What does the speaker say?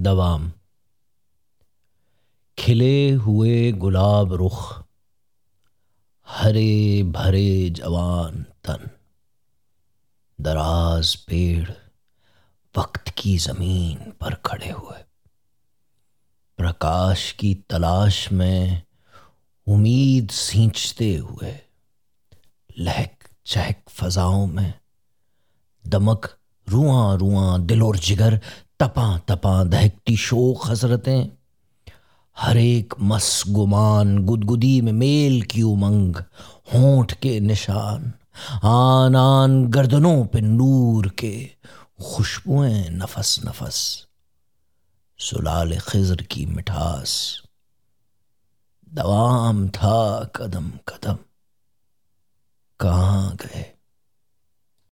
دوام۔ کھلے ہوئے گلاب رخ، ہرے بھرے جوان تن۔ دراز پیڑ وقت کی زمین پر کھڑے ہوئے۔ پرکاش کی تلاش میں امید سینچتے ہوئے۔ لہک چہک فضاؤں میں۔ دمک رواں رواں دل اور جگر تپاں تپاں دہکتی شوق حضرتیں۔ ہر ایک مس گمان گدگدی میں میل کی امنگ ہونٹ کے نشان۔ آن آن گردنوں پہ نور کے خوشبوئیں نفس نفس۔ سلال خضر کی مٹھاس۔ دوام تھا قدم قدم۔ کہاں گئے؟